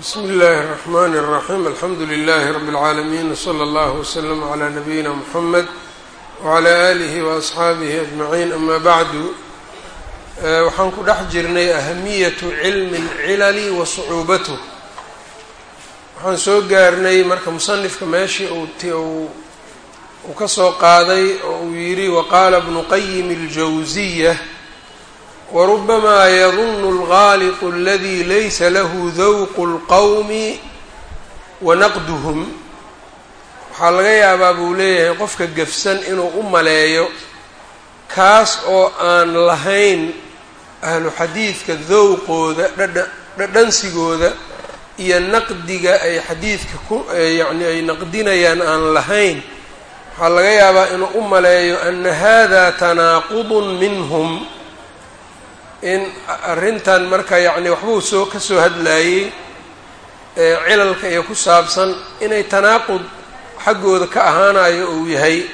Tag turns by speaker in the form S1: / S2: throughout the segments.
S1: bsmi اllahi الرحmn الرaxيm alxamdu لlh rb العaalamiin wslى اllah wslm عlى nabiyina mxamed wعlى آlih وaصxaabihi أجmaعin ama bعdu waxaan ku dhex jirnay ahamiyaة cilmi اlcilali wa صcuubatه waxaan soo gaarnay marka musanifka meeshii uu ka soo qaaday oo uu yidhi waqaala bnu qayim اljawزiyة wrubamaa yadunu اlgaaliqu aladi laysa lahu dawqu اlqowmi wanaqduhum waxaa laga yaabaa buu leeyahay qofka gefsan inuu u maleeyo kaas oo aan lahayn ahlu xadiidka dowqooda dhadhansigooda iyo naqdiga ay xadiidka ku yacni ay naqdinayaan aan lahayn. Waxaa laga yaabaa inuu u maleeyo ana hada tanaaqudun minhum in arrintan marka yacni waxbuu soo ka soo hadlaayey cilalka iyo ku saabsan inay tanaaqud xaggooda ka ahaanayo uu yahay.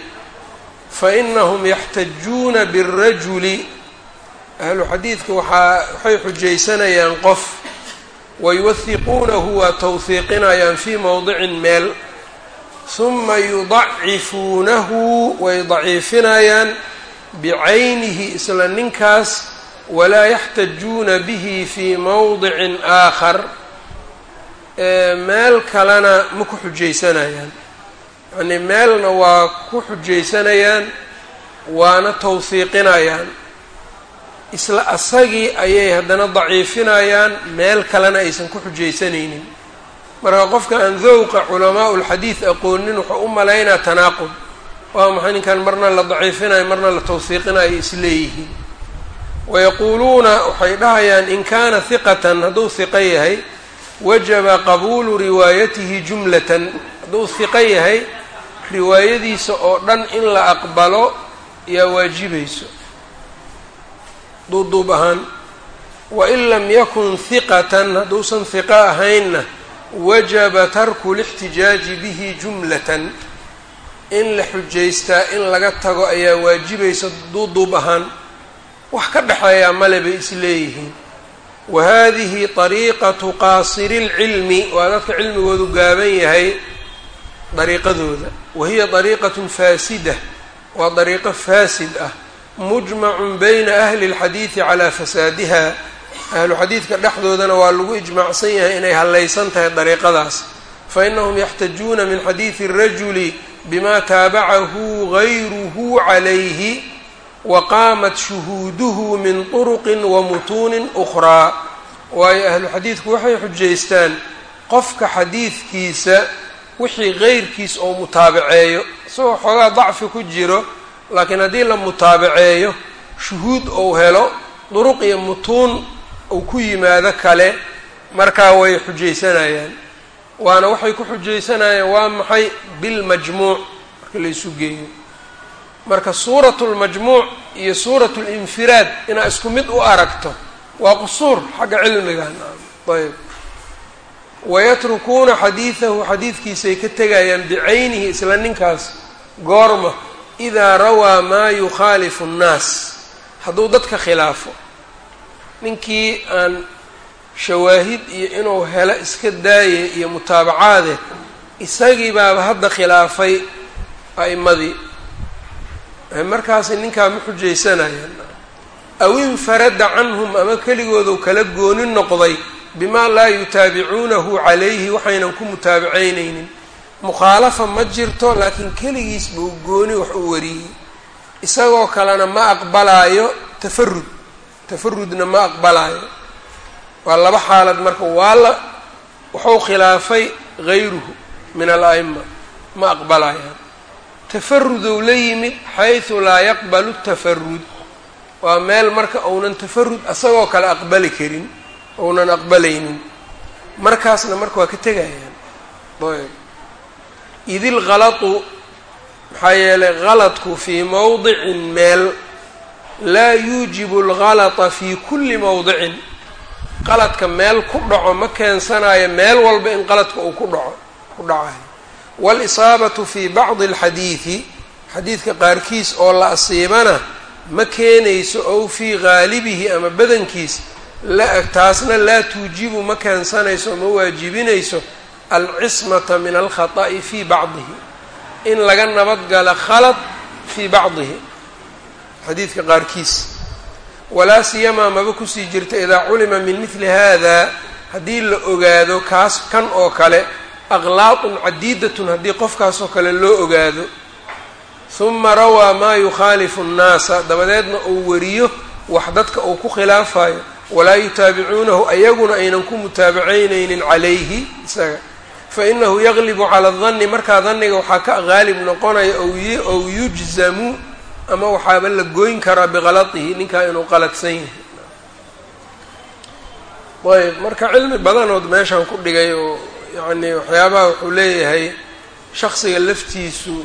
S1: Fa inahum yaxtajuuna biاlrajuli ahlu xadiidka waxaa waxay xujaysanayaan qof wayuwahiquunahu waa tawhiiqinayaan fii mowdicin meel. Huma yudacifuunahu way daciifinayaan bicaynihi isla ninkaas walaa yaxtajuuna bihi fii mowdicin aakhar meel kalena ma ku xujaysanayaan. Yacnii meelna waa ku xujaysanayaan waana tawhiiqinayaan isla asagii ayay haddana daciifinayaan meel kalena aysan ku xujaysanaynin. Marka qofka aan dowqa culamaa ulxadiid aqoonin wuxuu u malaynaa tanaaqud waa maxay ninkan marna la daciifinayo marna la tawhiiqinayo isleeyihiin wayaquuluuna waxay dhahayaan in kaana hiqatan hadduu hiqo yahay wajaba qabuulu riwaayatihi jumlatan hadduu hiqo yahay riwaayadiisa oo dhan in la aqbalo yaa waajibayso duuduub ahaan wain lam yakun hiqatan hadduusan hiqo ahaynna wajaba tarku lixtijaaji bihi jumlatan in la xujaystaa in laga tago ayaa waajibaysa duuduub ahaan wax ka dhexeeyaa male bay is leeyihiin wa hadihi طariiqatu qaasiri اlcilmi waa dadka cilmigoodu gaaban yahay dariiqadooda wa hiya dariiqatun faasida waa dariiqo faasid ah mujmacun bayna ahli اlxadiidi calaa fasaadiha ahlu xadiidka dhexdoodana waa lagu ijmaacsan yahay inay hallaysan tahay dariiqadaas fainahum yaxtajuuna min xadiidi الrajuli bima taabacahu gayruhu calayhi waqaamat shuhuuduhu min turuqin wa mutuunin ukhraa waayo ahlu xadiidku waxay xujaystaan qofka xadiidkiisa wixii qeyrkiis oo mutaabaceeyo isagoo xoogaa dacfi ku jiro laakiin haddii la mutaabaceeyo shuhuud ou helo duruq iyo mutuun uu ku yimaado kale markaa way xujaysanayaan waana waxay ku xujaysanayaan waa maxay bilmajmuuc marka laysu geeyo marka suuratu lmajmuuc iyo suuratu linfiraad inaad isku mid u aragto waa qusuur xagga cilmigan ayb. Wayatrukuuna xadiidahu xadiidkiisay ka tegayaan bicaynihi isla ninkaas goorma idaa rawaa maa yukhaalifu nnaas. Hadduu dadka khilaafo ninkii aan shawaahid iyo inuu helo iska daaye iyo mutaabacaade isagii baaba hadda khilaafay a'imadii markaasi ninkaa ma xujaysanayaan aw infarada canhum ama keligoodu kala gooni noqday bimaa laa yutaabicuunahu calayhi waxaynan ku mutaabacaynaynin mukhaalafa ma jirto laakiin keligiis buu gooni wax u wariyey. Isagoo kalena ma aqbalaayo tafarud tafarudna ma aqbalaayo. Waa laba xaalad marka waa la wuxuu khilaafay gayruhu min al-a'ima ma aqbalayaan tafarudou la yimid xaysu laa yaqbalu tafarud waa meel marka uunan tafarud asagoo kale aqbali karin ounan aqbalaynin. Markaasna marka waa ka tegayaan. Ayb. Idil kalatu maxaa yeelay kaladku fii mowdicin meel laa yuujibu algalata fii kulli mowdicin qaladka meel ku dhaco ma keensanayo meel walba in qaladka uu ku dhaco ku dhacayo walisaabatu fii bacdi alxadiidi xadiidka qaarkiis oo la asiibana ma keenayso ow fii gaalibihi ama badankiis taasna laa tuujibu ma keensanayso ma waajibinayso alcismata min alkhata'i fii bacdihi in laga nabadgalo khalad fii bacdihi. Xadiidka qaarkiis. Walaa siyamaa maba ku sii jirta idaa culima min midli hada haddii la ogaado kaas kan oo kale aqlaaqun cadiidatun haddii qofkaasoo kale loo ogaado huma rawaa maa yukhaalifu nnaasa dabadeedna uu wariyo wax dadka uu ku khilaafayo walaa yutaabicuunahu ayaguna aynan ku mutaabacaynaynin calayhi isaga fainahu yaglibu cala danni markaa danniga waxaa ka qaalib noqonaya ow yujzamu ama waxaaba la goyn karaa biqalatihi ninkaa inuu qaladsan yahay ayb marka cilmi badanood meeshan ku dhigay oo yacni waxyaabaha wuxuu leeyahay shaksiga laftiisu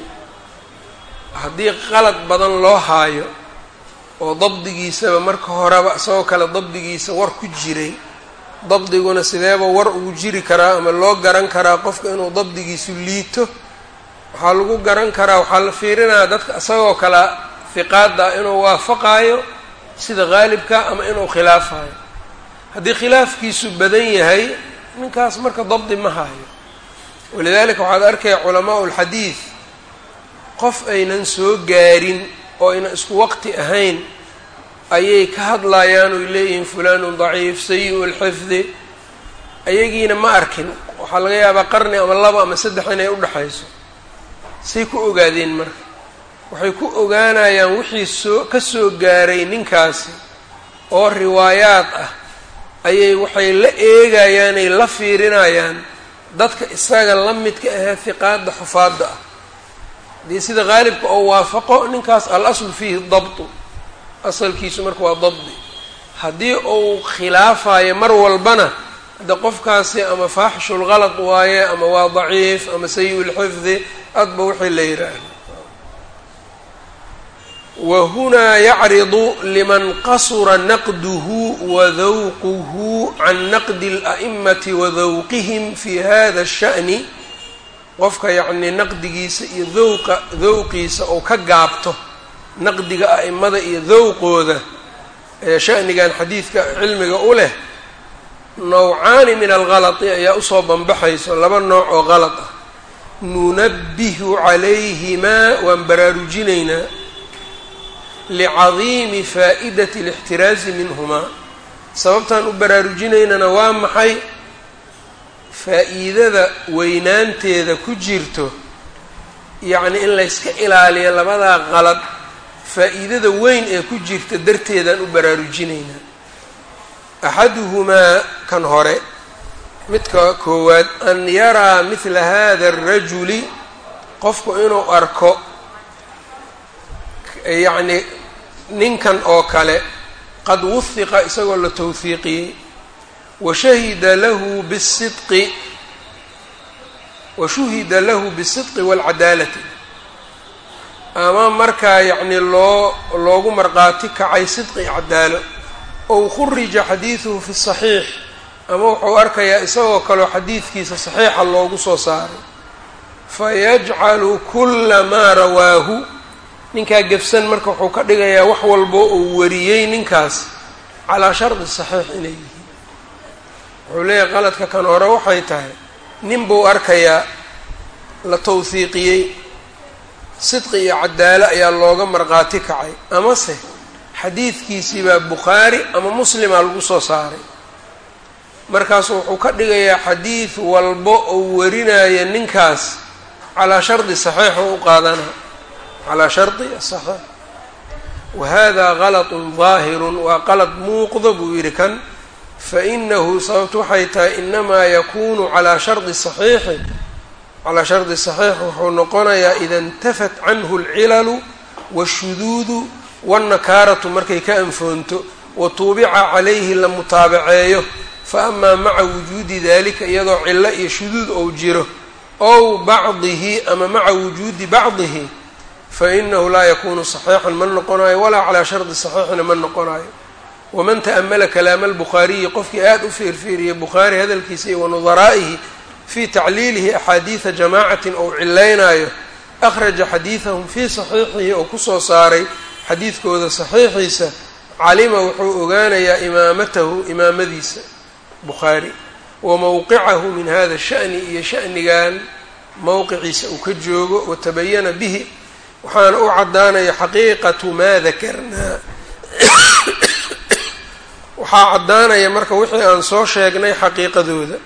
S1: haddii qalad badan loo haayo oo dabdigiisaba marka horeba isagoo kale dabdigiisa war ku jiray dabdiguna sideeba war ugu jiri karaa ama loo garan karaa qofka inuu dabdigiisu liito waxaa lagu garan karaa waxaa la fiirinayaa dadka isagoo kale hiqaada inuu waafaqaayo sida qaalibka ama inuu khilaafayo. Haddii khilaafkiisu badan yahay ninkaas marka dabdi ma hayo walidaalika waxaad arkaya culamaau lxadiid qof aynan soo gaarin oo aynan isku waqti ahayn ayay ka hadlayaan oy leeyihiin fulanun daciif sayi-u lxifdi ayagiina ma arkin waxaa laga yaabaa qarni ama laba ama saddex inay udhexayso say ku ogaadeen marka. Waxay ku ogaanayaan wixii soo ka soo gaaray ninkaasi oo riwaayaad ah ayay waxay la eegayaanay la fiirinayaan dadka isaga la midka ahee hiqaada xufaadda ah. Dee sida qaalibka oo waafaqo ninkaas al aslu fiihi dabtu. Asalkiisu marka waa dabdi. Haddii uu khilaafayo mar walbana hadde qofkaasi ama faaxishulgalad waaye ama waa daciif ama sayi lxifdi adba wixii la yidhaahdo wahunaa yacridu liman qasura naqduhu wadawquhu can naqdi اla'imati wadawqihim fi hada اsha'ni qofka yacnii naqdigiisa iyo dowqa dowqiisa oo ka gaabto naqdiga a'imada iyo dowqooda ee sha'nigan xadiidka cilmiga u leh nowcaani min algalati ayaa u soo banbaxayso laba nooc oo galad ah. Nunabbihu calayhimaa waan baraarujinaynaa licadiimi faa'idati alixtiraazi minhumaa sababtaan u baraarujinaynana waa maxay faa'iidada weynaanteeda ku jirto yacni in layska ilaaliyo labadaa qalad faa'iidada weyn ee ku jirta darteedaan u baraarujinaynaa axaduhumaa kan hore midka koowaad an yaraa midla hada arajuli qofku inuu arko yacni ninkan oo kale qad wuhiqa isagoo la tawhiiqiyey washahida lahu bisidqi washuhida lahu bisidqi waalcadaalati ama markaa yacni loo loogu marqaati kacay sidqi cadaalo ow khurija xadiiduhu fi saxiix ama wuxuu arkayaa isagoo kaleo xadiidkiisa saxiixa loogu soo saaray fayajcalu kula maa rawaahu ninkaa gefsan marka wuxuu ka dhigayaa wax walbo uu wariyey ninkaas calaa shardi saxiix inay yihiin. Wuxuu leeyahay qaladka kan hore waxay tahay nin buu arkayaa la tawhiiqiyey sidqi iyo cadaalo ayaa looga marqaati kacay. Amase xadiidkiisii baa bukhaari ama muslimaa lagu soo saaray. Markaasu wuxuu ka dhigayaa xadiid walbo uu warinaya ninkaas calaa shardi saxiix oo u qaadanaa calaa shardi asaxiix wa hada galatun daahirun waa qalad muuqdo buu yidhi kan fainahu sababtu waxay tahay inamaa yakunu calaa shardi saxiixi calaa shardi saxiix wuxuu noqonayaa ida intafat canhu alcilalu waashuduudu wannakaaratu markay ka anfoonto wa tuubica calayhi la mutaabaceeyo fa amaa maca wujuudi dalika iyadoo cilo iyo shuduud ou jiro ow bacdihi ama maca wujuudi bacdihi fa inahu laa yakunu saxiixan ma noqonayo walaa calaa shardi saxiixina ma noqonayo waman ta'amala kalaama albukhaariyi qofkii aada u fiirfiiriyay bukhaari hadalkiisa iyo wanudaraa'ihi fii tacliilihi axaadiida jamaacatin ou cilaynaayo akhraja xadiidahum fii saxiixihi oo ku soo saaray xadiidkooda saxiixiisa calima wuxuu ogaanayaa imaamatahu imaamadiisa bukhaari wa mowqicahu min hada sha'ni iyo sha'nigan mowqiciisa uu ka joogo watabayana bihi waxaana u caddaanaya xaqiiqatu maa dakarnaa. Waxaa caddaanaya marka wixii aan soo sheegnay xaqiiqadooda.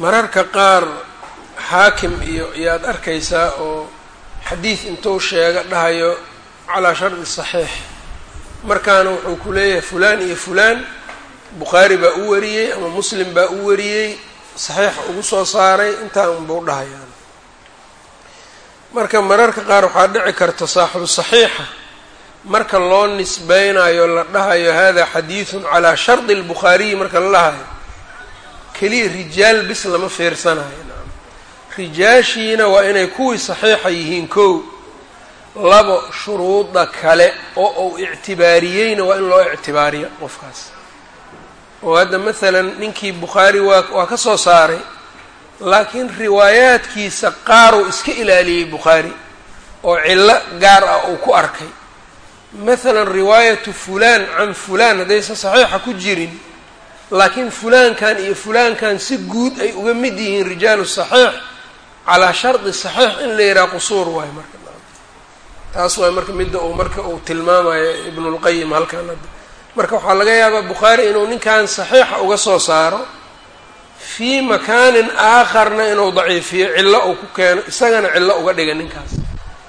S1: Mararka qaar xaakim iyo iyaad arkaysaa oo xadiid intuu sheega dhahayo calaa shardi saxiix. Markaana wuxuu ku leeyahay fulaan iyo fulaan. Bukhaari baa u wariyey ama muslim baa u wariyey saxiixa ugu soo saaray intaa unbuu dhahayaan marka mararka qaar waxaa dhici karta saaxibu saxiixa. Marka loo nisbeynayo la dhahayo hada xadiidun calaa shardi albukhaariyi marka la dhahayo keliya rijaal bis lama fiirsanayo. Rijaashiina waa inay kuwii saxiixa yihiin kow. Labo shuruuda kale oo uu ictibaariyeyna waa in loo ictibaariyo qofkaas oo hadda masalan ninkii bukhaari waa waa ka soo saaray laakiin riwaayaadkiisa qaaruu iska ilaaliyey bukhaari oo cillo gaar ah uu ku arkay. Masalan riwaayatu fulaan can fulaan haddaysan saxiixa ku jirin laakiin fulaankan iyo fulaankan si guud ay uga mid yihiin rijaalu saxiix calaa shardi saxiix in la yidhaha qusuur waayo marka. Taas waay marka midda uu marka uu tilmaamayo ibnulqayim halkan hadda marka waxaa laga yaabaa bukhaari inuu ninkan saxiixa uga soo saaro fii makaanin aakharna inuu daciifiyo cillo uu ku keeno isagana cillo uga dhiga ninkaas.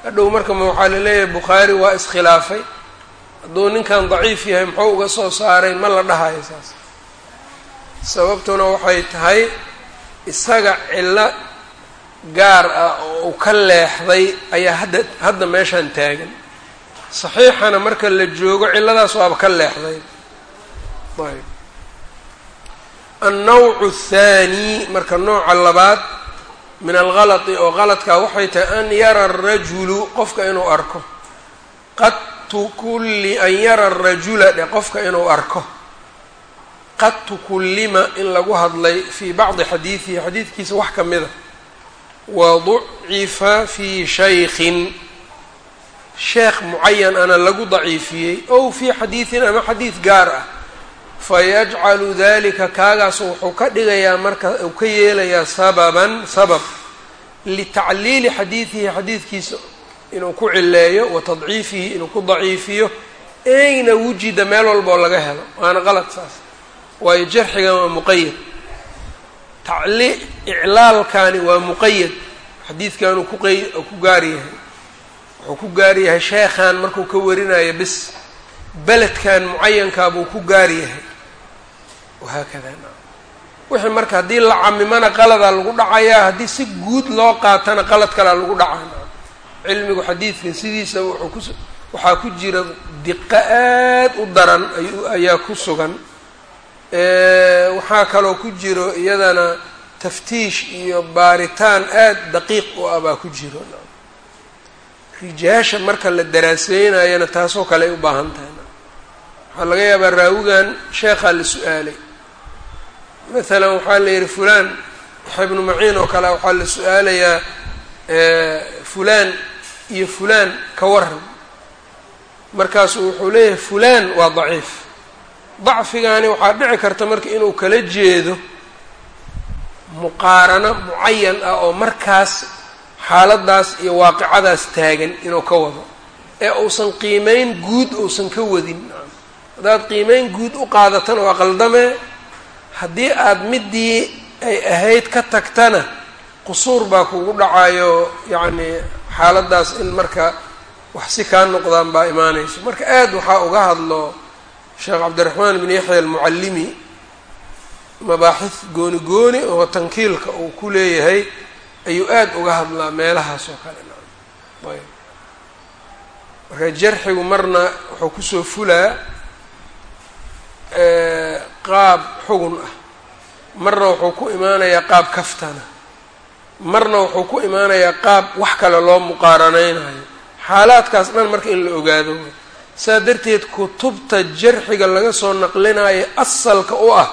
S1: Hadhow marka ma waxaa la leeyahay bukhaari waa iskhilaafay. Hadduu ninkan daciif yahay muxuu uga soo saaray? Ma la dhahayo saas. Sababtuna waxay tahay isaga cillo gaar ah oo uu ka leexday ayaa hadda hadda meeshaan taagan saxiixana marka la joogo cilladaas waaba ka leexday. Ayb annawcu athaani marka nooca labaad min algalati oo qaladkaa waxay tahay an yara arajulu qofka inuu arko. Qad tukulli an yara arajula dhe qofka inuu arko. Qad tukullima in lagu hadlay fii bacdi xadiidihi xadiidkiisa wax ka mida waducifa fii shaykhin sheekh mucayan ana lagu daciifiyey ow fii xadiidin ama xadiid gaar ah. Fayajcalu dalika kaagaasu wuxuu ka dhigayaa marka uu ka yeelayaa sababan sabab litacliili xadiidihi xadiidkiisa inuu ku cileeyo wa tadciifihi inuu ku daciifiyo eyna wujida meel walboo laga helo. Waana qalad saas. Waayo jarxigan waa muqayad tacli iclaalkani waa muqayad xadiidkanuu kuqay ku gaar yahay wuxuu ku gaar yahay sheekhan markuu ka warinayo bis beledkan mucayankaa buu ku gaar yahay. Wahaakada wixii marka haddii la camimana qaladaa lagu dhacayaa haddii si guud loo qaatana qalad kalaa lagu dhacaa cilmigu xadiidkan sidiisa wuxuu ku waxaa ku jira diqo aad u daran ayaa ku sugan. Waxaa kaloo ku jiro iyadana taftiish iyo baaritaan aad daqiiq u ah baa ku jiro rijaasha marka la daraaseynayana taasoo kale ay u baahan tahay. Waxaa laga yaabaa raawigan sheekhaa la su'aalay. Maalan waxaa la yidhi fulaan yaxya ibnu maciin oo kale waxaa la su'aalayaa fulaan iyo fulaan ka waran markaasuu wuxuu leeyahay fulaan waa daciif. Dacfigaani waxaa dhici karta marka inuu kala jeedo muqaarano mucayan ah oo markaas xaaladaas iyo waaqicadaas taagan inuu ka wado. Ee uusan qiimeyn guud uusan ka wadin. Haddaad qiimeyn guud u qaadatana waa qaldamee haddii aad midii ay ahayd ka tagtana qusuur baa kugu dhacayo yacni xaaladaas in marka wax si kaa noqdaan baa imaanayso. Marka aad waxaa uga hadlo sheekh cabdiraxmaan bin yaxya almucallimi mabaaxid gooni gooni oo tankiilka uu ku leeyahay ayuu aad uga hadlaa meelahaas oo kale. Ayb. Marka jarxigu marna wuxuu ku soo fulaa qaab xugun ah. Marna wuxuu ku imaanayaa qaab kaftana. Marna wuxuu ku imaanayaa qaab wax kale loo muqaaranaynayo. Xaalaadkaas dhan marka in la ogaado saa darteed kutubta jarxiga laga soo naqlinayo asalka u ah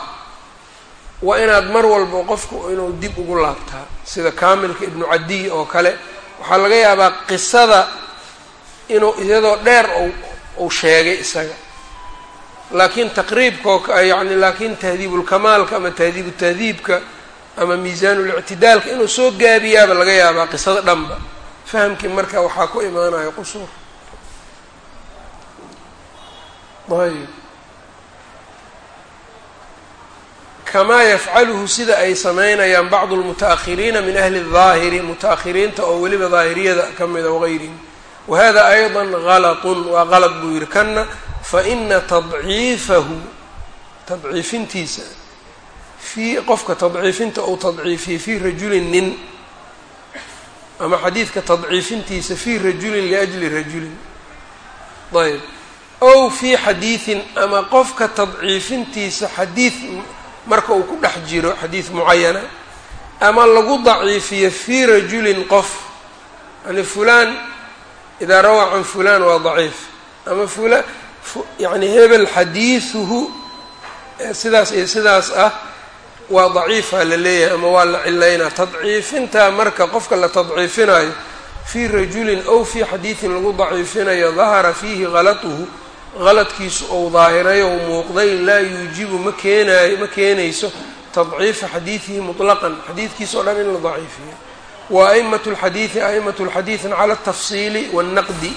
S1: waa inaad mar walba qofku inuu dib ugu laabtaa. Sida kaamilka ibnu cadiy oo kale. Waxaa laga yaabaa qisada inuu iyadoo dheer uu sheegay isaga. Laakiin taqriibkoo yani laakiin tahdiibulkamaalka ama tahdiibu tahdiibka ama miisaanulctidaalka inuu soo gaabiyaaba laga yaabaa qisada dhanba. Fahamkii marka waxaa ku imaanayo qusuur. Ayb kamaa yafcaluhu sida ay samaynayaan bacdu lmuta-akhiriina min ahli daahiri muta-akhiriinta oo weliba daahiriyada ka mida wagayrihim wahada ayضa galatun waa qalad buu yihi kanna faina tadciifahu tadciifintiisa fii qofka tadciifinta ou tadciifiye fii rajulin nin ama xadiidka tadciifintiisa fii rajulin liajli rajulin. Ayb. Ow fii xadiidin ama qofka tadciifintiisa xadiid marka uu ku dhex jiro xadiid mucayana ama lagu daciifiyo fii rajulin qof yani fulaan idaa rawaa can fulaan waa daciif ama fula yani hebel xadiiduhu sidaas iyo sidaas ah waa daciifa la leeyahay ama waa la cilaynaa tadciifintaa marka qofka la tadciifinayo fii rajulin ow fii xadiidin lagu daciifinayo dahara fiihi galatuhu qaladkiisu ou daahirayo ou muuqday laa yuujibu ma keenaayo ma keenayso tadciifa xadiidihi mutlaqan. Xadiidkiisa o dhan in la daciifiyo. Wa aimatu lxadiidi aimatu lxadiidin cala altafsiili waannaqdi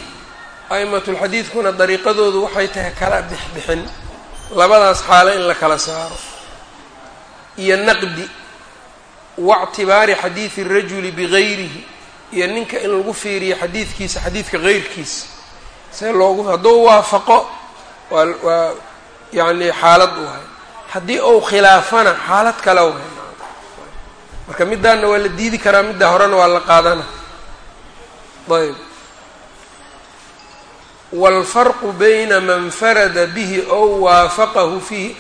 S1: aimatu lxadiidkuna dariiqadoodu waxay tahay kala bixbixin. Labadaas xaalo in la kala saaro. Iyo naqdi. Waictibaari xadiidi rajuli bigayrihi iyo ninka in lagu fiiriyo xadiidkiisa xadiidka geyrkiisa see loogu hadduu waafaqo waa waa yacni xaalad u hay haddii uu khilaafana xaalad kale u hay marka middaanna waa la diidi karaa middaa horena waa la qaadana ayb wاlfarqu bayna man farada bihi ow waafaqahu fiihi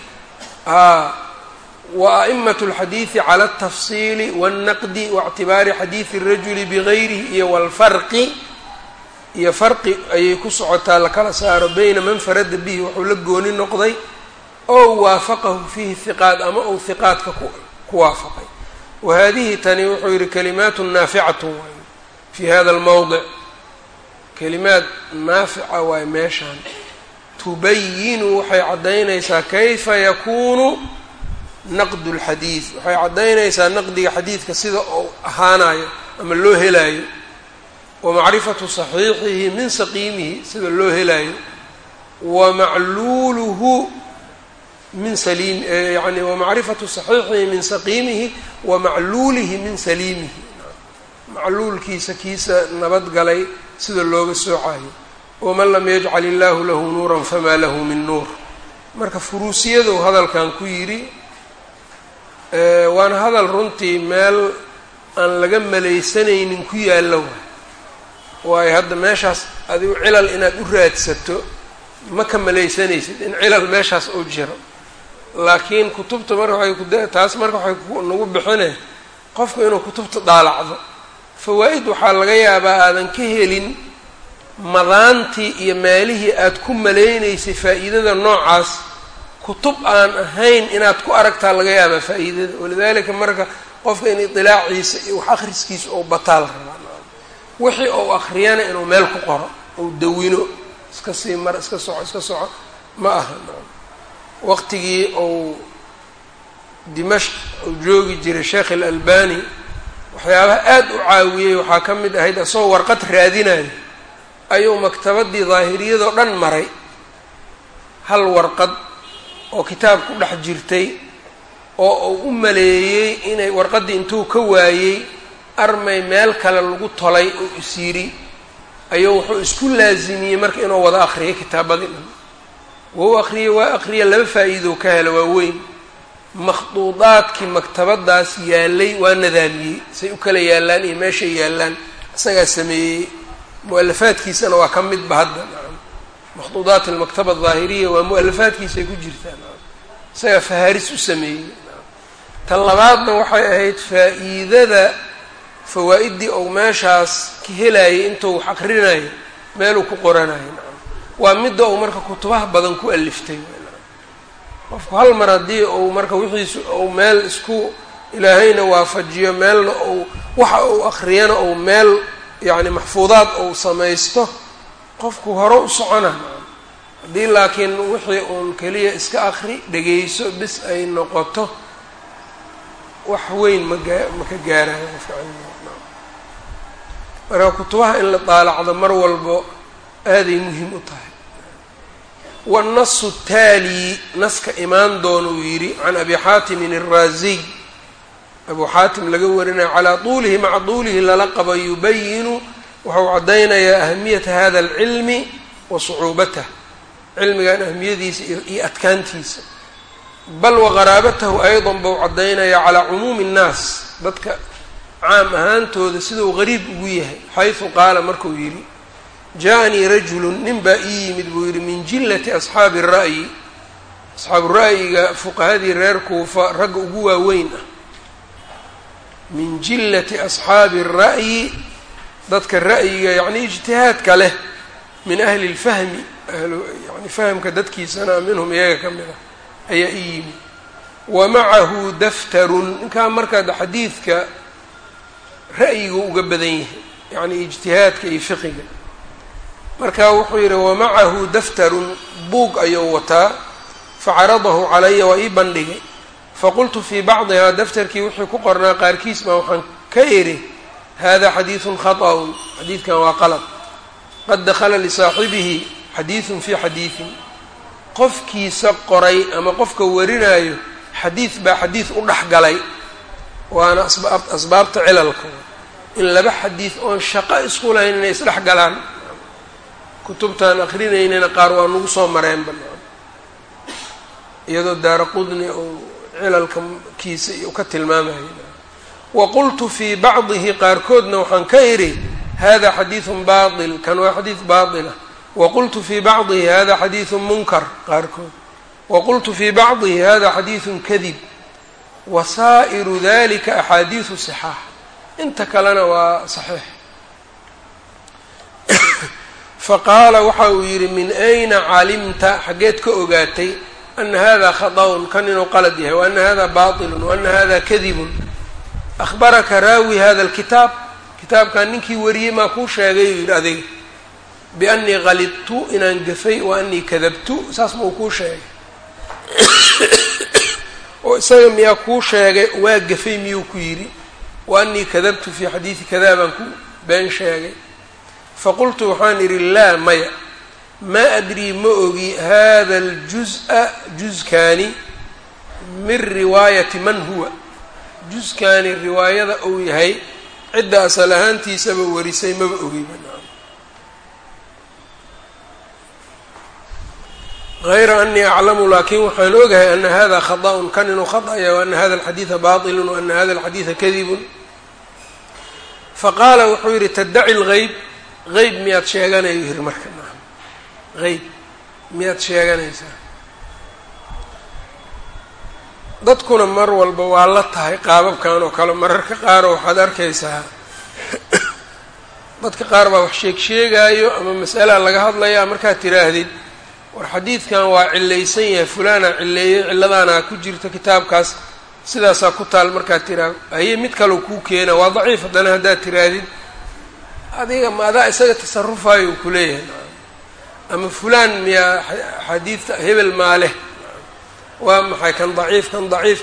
S1: wa a'imaة اlxadiidi cala الtafsiili wالnaqdi waاctibaari xadiidi الrajuli bigayrihi iyo wاlfarqi iyo farqi ayay ku socotaa lakala saaro bayna man farada bihi wuxuu la gooni noqday ow waafaqahu fiihi hiqaad ama ou hiqaadka ku waafaqay. Wa hadihi tani wuxuu yihi kalimaatu naaficatu waay fi hada اlmowdic kalimaad naafica waay meeshaan. Tubayinu waxay caddaynaysaa kayfa yakuunu naqdu اlxadiid waxay caddaynaysaa naqdiga xadiidka sida uu ahaanayo ama loo helaayo wa macrifatu saxiixihi min saqiimihi sida loo helaayo wa macluuluhu min saliim yani wa macrifatu saxiixihi min saqiimihi wa macluulihi min saliimihi macluulkiisa kiisa nabadgalay sida looga soocayo waman lam yajcal illaahu lahu nuuran famaa lahu min nuur marka furuusiyadu hadalkan ku yidhi waana hadal runtii meel aan laga malaysanaynin ku yaalla waay waayo hadda meeshaas adigu cilal inaad u raadsato ma ka malaysanaysid in cilal meeshaas uu jiro. Laakiin kutubta marka waxay ku taas marka waxay nagu bixine qofku inuu kutubta daalacdo. Fawaa'id waxaa laga yaabaa aadan ka helin madaantii iyo meelihii aad ku malaynaysay faa'iidada noocaas. Kutub aan ahayn inaad ku aragtaa laga yaabaa faa'iidada. Walidaalika marka qofka in idilaaciisa iyo wax akhriskiisa ou bataal rabaa wixii ou akhriyana inuu meel ku qoro ou dawino iska sii mar iska soco iska soco ma aha waqtigii ou dimashq uu joogi jiray sheekh alalbani waxyaabaha aada u caawiyey waxaa ka mid ahayd asagoo warqad raadinayo ayuu maktabadii daahiriyadoo dhan maray hal warqad oo kitaab ku dhex jirtay oo uu u maleeyey inay warqaddii intuu ka waayey armay meel kale lagu tolay oo isyiri ayuu wuxuu isku laasimiyey marka inuu wada akhriyay kitaabadii. Dhan wou akhriyey waa akhriya laba faa'iidoo ka hela waa weyn. Makhduudaadkii maktabadaas yaalay waa nadaamiyey. Say u kala yaallaan iyo meeshay yaallaan isagaa sameeyey. Mu'alafaadkiisana waa ka midba hadda. Makhduudaat almaktaba aldaahiriya waa mu'alafaadkiisay ku jirtaan isagaa fahaaris u sameeyey. Tan labaadna waxay ahayd faa-iidada fawaa-iddii ou meeshaas ka helayay intuu wax akrinayo meeluu ku qoranayo waa midda uu marka kutubaha badan ku aliftay qofku hal mar haddii uu marka wixiisu uu meel isku ilaahayna waafajiyo meelna uu waxa uu akriyana uu meel yacni maxfuudaad uu samaysto qofku hore u socona haddii laakiin wixii uun keliya iska akri dhegeyso bis ay noqoto wax weyn ma ka gaarayo qofka cilmiga marka kutubaha in la daalacdo mar walbo aaday muhiim u tahay. Waannasu taali naska imaan doona uu yidhi can abi xaatimin alraaziy abuu xaatim laga warinayo calaa tuulihi maca tuulihi lala qabo yubayinu wuxuu caddaynayaa ahamiyata hada alcilmi wa sucuubatah cilmigan ahmiyadiisa iyo adkaantiisa. Bal waqaraabatahu aydan buu caddaynayaa calaa cumuumi nnaas dadka caam ahaantooda siduu gariib ugu yahay. Xaysu qaala markuu yidhi jaa-nii nin baa ii yimid buu yidhi min jillati asxaabi ra'yi. Asxaabu ra'yiga fuqahadii reer kuufa ragga ugu waaweyn ah. Min jillati asxaabi ra'yi dadka ra'yiga yacni ijtihaadka leh min ahli lfahmi yani fahamka dadkiisana minhum iyaga ka mid ah ayaa ii yimid. Wa macahu daftarun ninkaa markaa xadiidka ra'yigu uga badan yahay yacni ijtihaadka iyo fiqiga marka wuxuu yidhi wamacahu daftarun buug ayuu wataa. Facaradahu calaya waa ii bandhigay. Faqultu fii bacdihaa daftarkii wuxuu ku qornaa qaarkiis baa waxaan ka idhi hada xadiidun khaطأun xadiidkan waa qalad. Qad dakhala lisaaxibihi xadiidun fii xadiidin qofkiisa qoray ama qofka warinaayo xadiid baa xadiid u dhex galay waana asbaabta cilalka in laba xadiid oon shaqo isku lahayn inay isdhex galaan kutubtaan akrinaynana qaar waa nagu soo mareen banaan iyadoo daara qudni uu cilalka kiisa u ka tilmaamayo wa qultu fii bacdihi qaarkoodna waxaan ka idhi hada xadiidun baatil kan waa xadiid baatila wa qultu fii bacdihi hada xadiidun munkar qaarkood. Wa qultu fii bacdihi hada xadiidun kadib. Wa saa'iru dalika axaadiisu sixaax inta kalena waa saxiix faqaala waxa uu yidhi min ayna calimta xaggeed ka ogaatay ana hada khaطأun kan inuu qalad yahay wa ana hada baطilu wa ana hada kadibun ahbaraka raawi hada اlkitaab kitaabkan ninkii wariyey maa kuu sheegay uu yidhi adiga bianii qalidtu inaan gafay wa anii kadabtu saas mau kuu sheegay oo isaga miyaa kuu sheegay waa gafay miyuu ku yidhi wa kadabtu fii xadiidi kadaa baan ku been sheegay faqultu waxaan idhi laa maya maa adrii ma ogi hada اljuz-a juzkaani min riwaayati man huwa juskaani riwaayada uu yahay cidda asal ahaantiisaba warisay maba ogi غayra أنii aclamu laakin waxaan ogahay ana hada khaطأ kan inuu khaطأya وأna hada الxadiiثa baطil وأna hada الxadiiثa kadib faqaala wuxuu yihi tadaci اlغeyb qeyb miyaad sheeganayu yiri marka naam qeyb miyaad sheeganaysaa dadkuna mar walba waa la tahay qaababkan oo kale mararka qaar waxaad arkaysaa dadka qaar baa wax sheeg sheegaayo ama mas'ala laga hadlayaa markaad tiraahdid war xadiidkan waa cilaysan yahay fulaanaa cileeyey ciladaana ku jirta kitaabkaas. Sidaasaa ku taal markaad tiraa haye mid kaleu kuu keena waa daciif haddana haddaad tiraahdid adiga ma adaa isaga tasarufayo uu kuleeyahay ama fulaan miyaa xadiidta hebel maaleh waa maxay kan daciif kan daciif?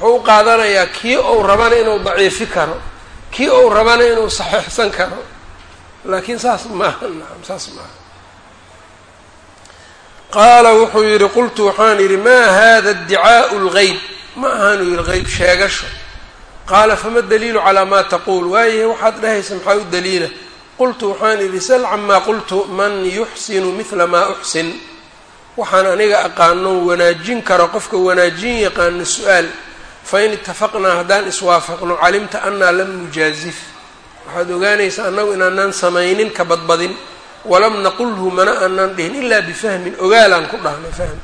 S1: Wuxuu u qaadanayaa kii ou rabana inuu daciifi karo kii ou rabana inuu saxiixsan karo. Laakiin saas maaha nacam saas maaha qaala wuxuu yidhi qultu waxaan yidhi maa hada iddicaau lgeyb ma ahaanuu yidhi qeyb sheegasho. Qaala fama daliilu calaa maa taquul? Waayahay waxaad dhahaysa maxaa u daliila? Qultu waxaan idhi sal camaa qultu man yuxsinu midla maa uxsin. Waxaan aniga aqaano wanaajin karo qofka wanaajin yaqaano su'aal. Fain itafaqnaa haddaan iswaafaqno calimta annaa lam nujaazif. Waxaad ogaanaysaa annagu inaanaan samaynin ka badbadin walam naqulhu mana aanaan dhihin ilaa bifahmin ogaalaan ku dhahno fahm.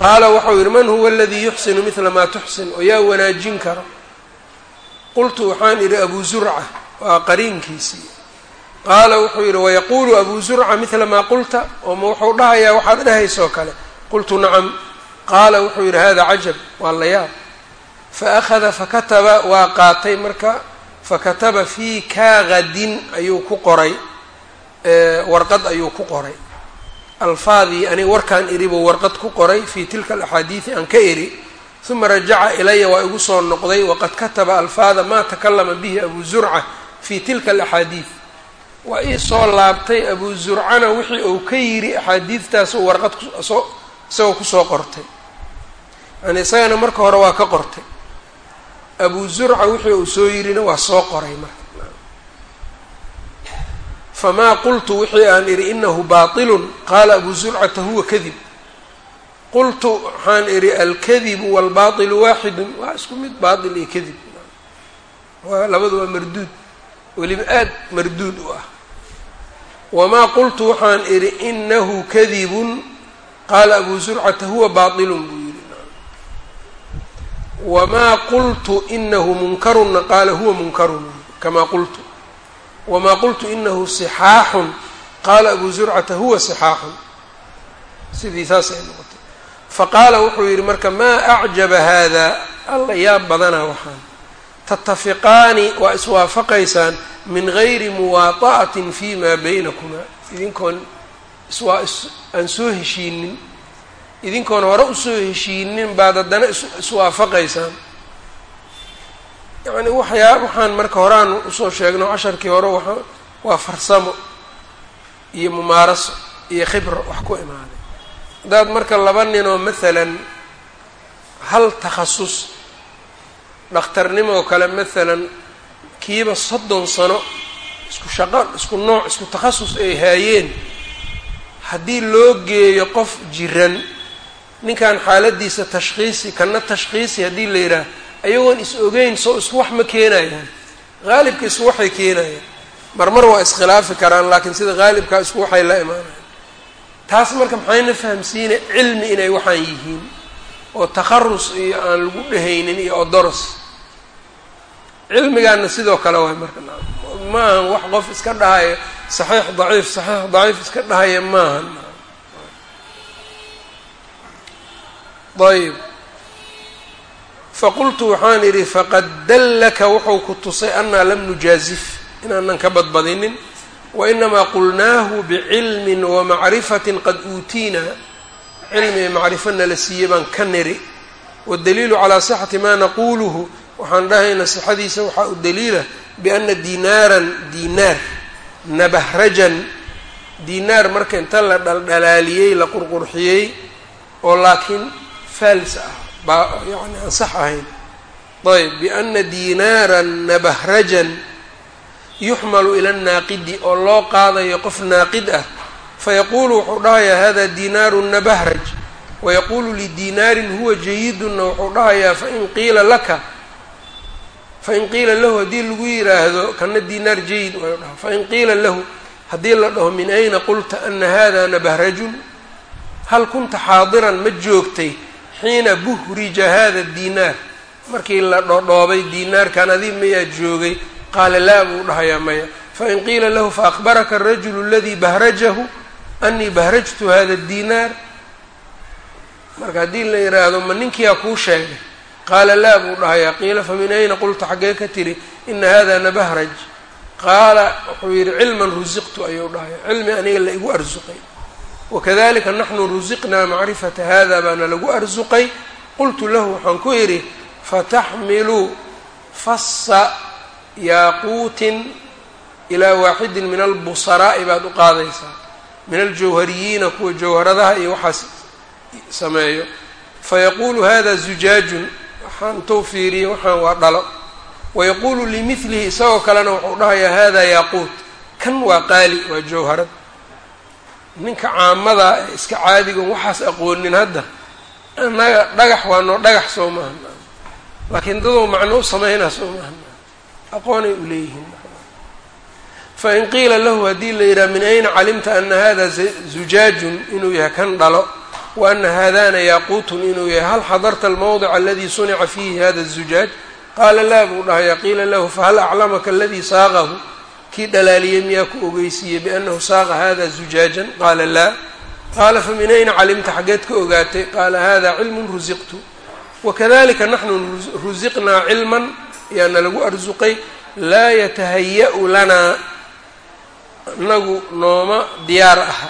S1: Qaala waxau yidhi man huwa aladii yuxsinu midla maa tuxsin? Oo yaa wanaajin karo qultu waxaan idhi abuu zurca waa qariinkiisii. Qaala wuxuu yidhi wayaquulu abuu zurca midla maa qulta? Ooma wuxuu dhahayaa waxaad dhahaysoo kale. Qultu nacam. Qaala wuxuu yidhi hada cajab waa la yaab. Fa akhada fakataba waa qaatay marka fakataba fii kaagadin ayuu ku qoray warqad ayuu ku qoray. Alfaadii aniga warkaan iri warqad ku qoray fii tilka alaxaadiidi aan ka iri uma rajaca ilaya waa igu soo noqday waqad kataba alfaada maa takalama bihi abu zurca fii tilka alaxaadiid waa ii soo laabtay abu zurcana wixii uu ka yiri axaadiidtaas warqad ku soo isagoo ku soo qortay. Yani isagana marka hore waa ka qortay. Abu zurca wixii uu soo yirina waa soo qoray marka famaa qultu wixii aan idhi inahu baatilun qaala abu zurcata huwa kadib qultu waxaan idhi alkadibu waalbaatilu waaxidun waa isku mid baatil iyo kadib labadu waa marduud weliba aad marduud u ah wamaa qultu waxaan idhi inahu kadibun qaala abu zurcata huwa baatilun buu yidhi wamaa qultu inahu munkarunna qaala huwa munkarun kamaa qultu wamaa qultu inahu sixaaxun qaala abu zurcata huwa sixaaxun sidii saas ay noqotay faqaala wuxuu yidhi marka maa acjaba haadaa alla yaab badanaa waxaan tatafiqaani waa iswaafaqaysaan min gayri muwaata'atin fi maa baynakumaa idinkoon iswaa aan soo heshiinin idinkoon hore u soo heshiinin baad haddana iswaafaqaysaan yacni waxyaa waxaan marka horaan u soo sheegno casharkii hore waa waa farsamo iyo mumaaraso iyo khibro wax ku imaaday. Haddaad marka laba ninoo maalan hal takhasus dhakhtarnimoo kale maalan kiiba soddon sano isku shaqo isku nooc isku takhasus ay haayeen haddii loo geeyo qof jiran ninkan xaaladiisa tashkhiisi kana tashkhiisi haddii la yidhaah ayagoon is ogeyn soo isku wax ma keenayaan haalibka isku waxay keenayaan marmar waa iskhilaafi karaan laakiin sida haalibkaa waxay la imaanayaan taas marka maxayna fahamsiinay cilmi inay waxaan yihiin oo takharus iyo aan lagu dhehaynin iyo odoros cilmigaana sidoo kale waay marka ma wax qof iska dhahaya saxiix daciif saxiix daciif iska dhahaya maahan ayb faqultu waxaan idhi faqad dallaka wuxuu ku tusay annaa lam nujaazif. Inaanan ka badbadinin wainamaa qulnaahu bicilmin wamacrifatin qad uutiina. Cilmi macrifo nala siiyey baan ka niri waddaliilu calaa sixati maa naquuluhu. Waxaan dhahayna sixadiisa waxaa u daliila biana dinaaran dinaar nabahrajan. Dinaar marka inta la dhaldhalaaliyey la qurqurxiyey oo laakiin faalis ah baa yani aan sax ahayn ayb biana dinaaran nabahrajan yuxmalu ila naaqidi oo loo qaadayo qof naaqid ah fayaquulu wuxuu dhahayaa hada dinaaru nabahraj. Wayaquulu lidinaarin huwa jayidunna wuxuu dhahayaa fain qiila laka. Fain qiila lahu haddii lagu yiraahdo kana dinaar jayid wayu dhaha qiila lahu haddii la dhaho min ayna qulta ana hada nabahrajun. Hal kunta xaadiran ma joogtay xiina buhrija hada dinaar markii la dhodhoobay dinaarkan adii mayaa joogay qaala laa buu dhahayaa maya. Fain qiila lahu faakbaraka arajulu aladii bahrajahu anii bahrajtu hada dinaar marka haddii la yidhaahdo ma ninkiyaa kuu sheegay. Qaala laa buu dhahayaa. Qiila famin ayna qulta xaggee ka tiri ina hada nabahraj qaala wuxuu yidhi cilman rusiqtu ayuu dhahaya cilmi aniga la igu arsuqay wakadalika naxnu rusiqnaa macrifata hada baana lagu arsuqay qultu lahu waxaan ku yidhi fataxmilu fassa yaaquutin ilaa waaxidin min albusaraa'i baad u qaadaysaa min aljawhariyiina kuwa jawharadaha iyo waxaas sameeyo fayaquulu hada zujaajun waxaan fiiriyo waxaan waa dhalo wayaquulu limidlihi isagoo kalena wuxuu dhahayaa hada yaaquut kan waa qaali waa jawharad ninka caamada iska caadigon waxaas aqoonin hadda. Annaga dhagax waa noo dhagax soo maaha laakiin dadoo macno u sameynaa soo maaha aqoonay u leeyihiin. Fain qiila lahu haddii la yidhaha min ayna calimta ana hada zujaajun inuu yahay kan dhalo wa ana haadana yaaquutun inuu yahay hal xadarta almowdica aladi sunica fiihi hada الzujaaj qaala laa buu dhahayaa qiila lahu fahal aclamaka aladii saaqahu kii dhalaaliyey miyaa ku ogeysiiyey biannahu saaqa hada zujaajan? Qaala laa. Qaala famin ayna calimta xaggeed ka ogaatay? Qaala hada cilmun rusiqtu wakadalika naxnu rusiqnaa cilman ayaana lagu arsuqay laa yatahaya-u lanaa inagu nooma diyaar aha.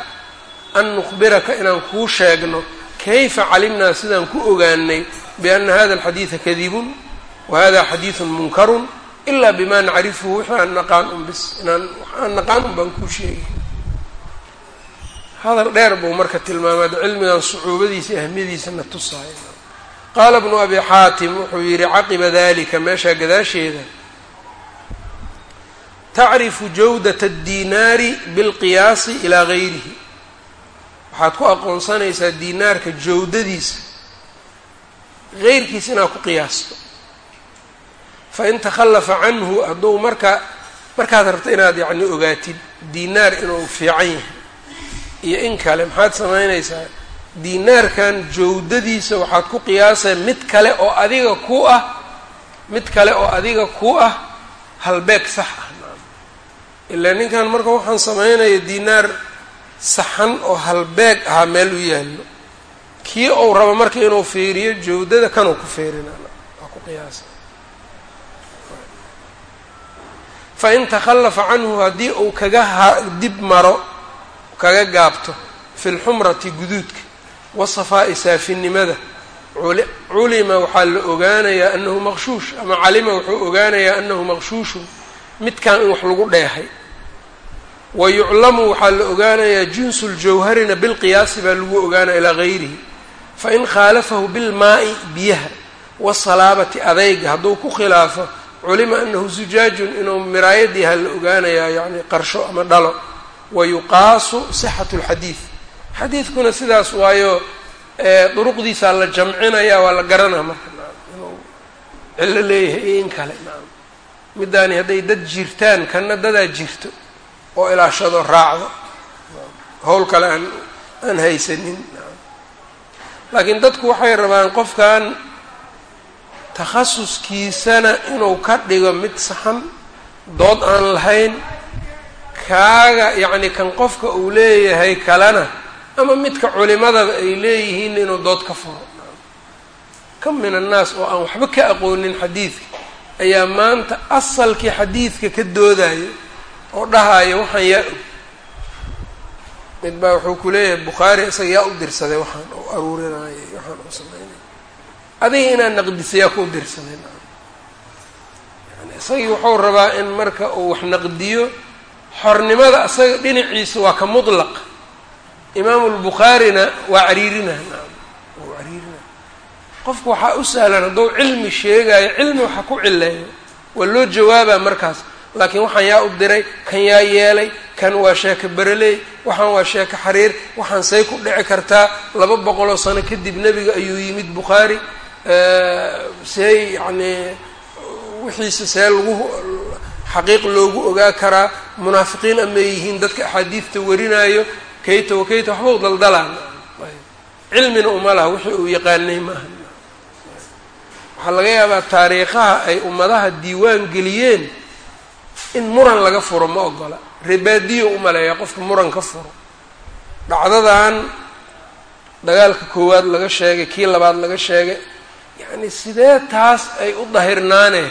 S1: An nukhbiraka inaan kuu sheegno kayfa calimnaa sidaan ku ogaanay biana hada alxadiida kadibun wa hada xadiidun munkarun ilaa bima nacrifuhu wixii aan naqaan un bis inaan waxaan naqaan un baan kuu sheegay hadal dheer buu marka tilmaamaad cilmigan sucuubadiisa ahmiyadiisa na tusaaya qaala bnu abi xaatim wuxuu yidhi caqiba dalika meeshaa gadaasheeda tacrifu jawdata addiinaari bilqiyaasi ilaa gayrihi waxaad ku aqoonsanaysaa diinaarka jawdadiisa geyrkiisa inaad ku qiyaasto fain takhallafa canhu hadduu marka markaad rabto inaad yacni ogaatid diinaar inuu fiican yahay iyo in kale maxaad samaynaysaa diinaarkan jawdadiisa waxaad ku qiyaasay mid kale oo adiga ku ah mid kale oo adiga ku ah halbeeg sax ah ilaa ninkan marka waxaan samaynaya diinaar saxan oo halbeeg ahaa meel u yaallo kii uu rabo marka inuu fiiriyo jawdada kanuu ku fiirina waa ku qiyaasa fain takhallafa canhu haddii uu kaga dib maro kaga gaabto fi lxumrati guduudka wasafaa'i saafinimada culima waxaa la ogaanayaa anahu maqshuush ama calima wuxuu ogaanayaa anahu maqshuushun midkan in wax lagu dheehay. Wa yuclamu waxaa la ogaanayaa jinsu ljawharina bilqiyaasi baa lagu ogaanaya ilaa gayrihi. Fain khaalafahu bilmaa'i biyaha wasalaabati adayga hadduu ku khilaafo culima anahu zujaajun inuu miraayad yaha la ogaanayaa yacni qarsho ama dhalo. Wa yuqaasu sixatu lxadiid xadiidkuna sidaas waayo duruqdiisaa la jamcinaya waa la garanaa marka inuu cillo leeyahay in kale naam. Middaani hadday dad jirtaan kana dadaa jirto oo ilaashado raacdo. Howl kale aan aan haysanin laakiin dadku waxay rabaan qofkan takhasuskiisana inuu ka dhigo mid saxan dood aan lahayn kaaga yacni kan qofka uu leeyahay kalena ama midka culimadaba ay leeyihiin inuu dood ka furo. Kam min annaas oo aan waxba ka aqoonin xadiidka ayaa maanta asalkii xadiidka ka doodayo oo dhahayo waxaan yaa og. Mid baa wuxuu ku leeyahay bukhaari isaga yaa u dirsaday waxaan u aruurinayay waxaan u sameynay adiga inaad naqdisa yaa ku dirsaday. Isagii wuxuu rabaa in marka uu wax naqdiyo xornimada isaga dhinaciisa waa ka mutlaq. Imaamu lbukhaarina waa cariirina. Waa cariirina. Qofku waxaa u sahlan hadduu cilmi sheegayo cilmi waxa ku cileeyo waa loo jawaabaa markaas. Laakiin waxaan yaa u diray kan yaa yeelay kan waa sheeko bereley waxaan waa sheeko xariir waxaan say ku dhici kartaa. Laba boqoloo sano kadib nebiga ayuu yimid bukhaari see yacnii wixiisa see lagu xaqiiq loogu ogaa karaa munaafiqiin amay yihiin dadka axaadiidta warinayo kayta wa kayta waxba u daldalaan cilmina uma laha wixii uu yaqaanay maaha. Waxaa laga yaabaa taariikhaha ay ummadaha diiwaan geliyeen in muran laga furo ma ogola rebaadiyo umaleeya qofka muran ka furo. Dhacdadan dagaalka koowaad laga sheegay kii labaad laga sheegay yacni sidee taas ay u dahirnaanee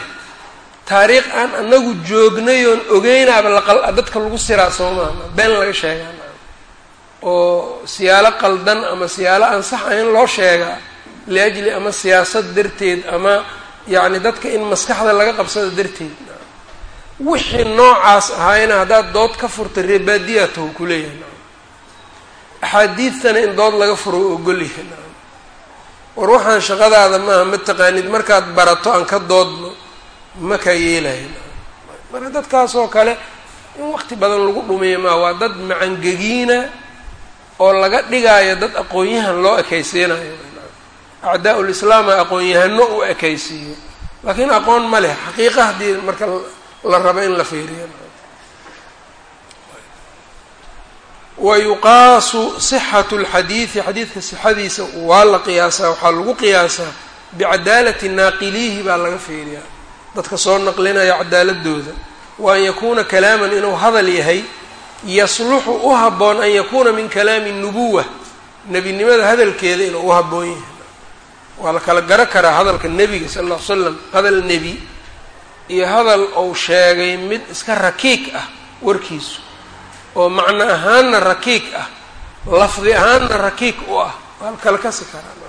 S1: taariikh aan anagu joognay oon ogeynaaba laqal dadka lagu siraa soo been laga sheegaa oo siyaalo qaldan ama siyaalo aan sax ahayn loo sheegaa liajli ama siyaasad darteed ama yacni dadka in maskaxda laga qabsado darteed wixii noocaas ahaayna haddaad dood ka furta reebaadiyaa tahu ku leeyahay axaadiidtana in dood laga furo u ogolyahay war waxaan shaqadaada maaha ma taqaanid markaad barato aan ka doodno ma kaa yeelahay marka dadkaas oo kale in waqti badan lagu dhumiya maa waa dad macangegiina oo laga dhigaayo dad aqoon-yahan loo ekaysiinayo acdaa ulislaama aqoon-yahano u ekaysiiyo. Laakiin aqoon ma leh xaqiiqa haddii marka la rabo in la fiiriyo wa yuqaasu sixatu lxadiidi xadiidka sixadiisa waa la qiyaasaa waxaa lagu qiyaasaa bicadaalati naaqiliihi baa laga fiiriyaa dadka soo naqlinaya cadaaladooda wa an yakuuna kalaaman inuu hadal yahay yasluxu u habboon an yakuuna min kalaami nubuwa nebinimada hadalkeeda inuu u habboon yahay waa la kala garo karaa hadalka nebiga sala alla ly slam hadal nebi iyo hadal uu sheegay mid iska rakiik ah warkiisu oo macno ahaanna rakiik ah lafdi ahaanna rakiik u ah. Waa kala kasi karaa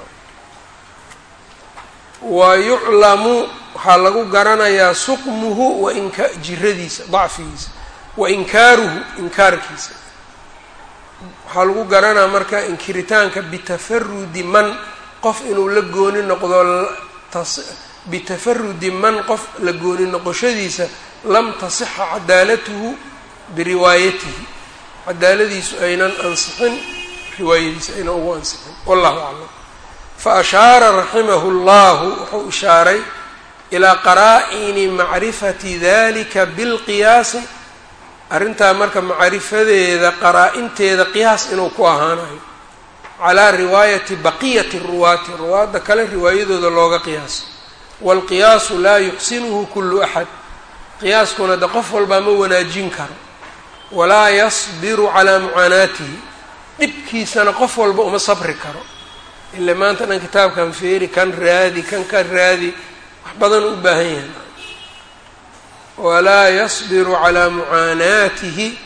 S1: wa yuclamu waxaa lagu garanayaa suqmuhu wa inka jiradiisa dacfigiisa wa inkaaruhu inkaarkiisa. Waxaa lagu garanaa marka inkiritaanka bitafarudi man qof inuu la gooni noqdo bitafarudi man qof la gooni noqoshadiisa lam tasixa cadaalatuhu biriwaayatihi cadaaladiisu aynan ansixin riwaayadiisa aynan ugu ansixin. Wallahu aclam. Faashaara raximahu llahu wuxuu ishaaray ilaa qaraa-ini macrifati dalika bilqiyaasi. Arrintaa marka macrifadeeda qaraa-inteeda qiyaas inuu ku ahaanayo. Calaa riwaayati baqiyati ruwaati ruwaadda kale riwaayadooda looga qiyaaso waalqiyaasu laa yuxsinuhu kullu axad qiyaaskuna de qof walbaa ma wanaajin karo walaa yasbiru calaa mucaanaatihi. Dhibkiisana qof walba uma sabri karo. Ila maanta dhan kitaabkan feeri kan raadi kan ka raadi wax badan u baahan yahay. Walaa yasbiru calaa mucaanaatihi.